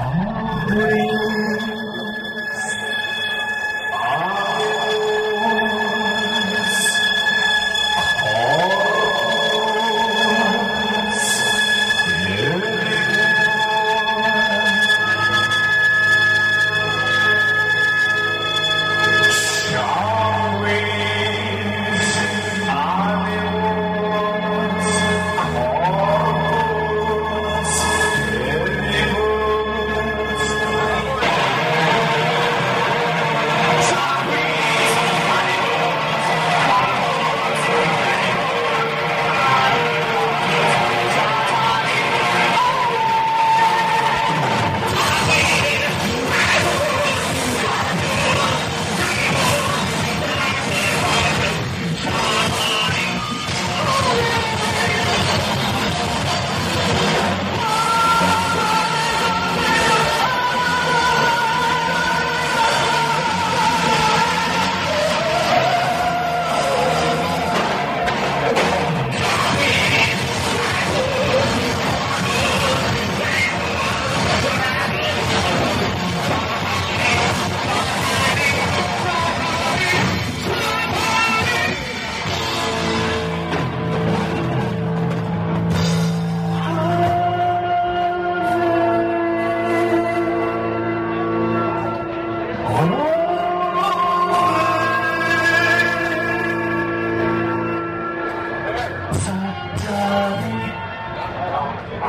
Oh, Santa.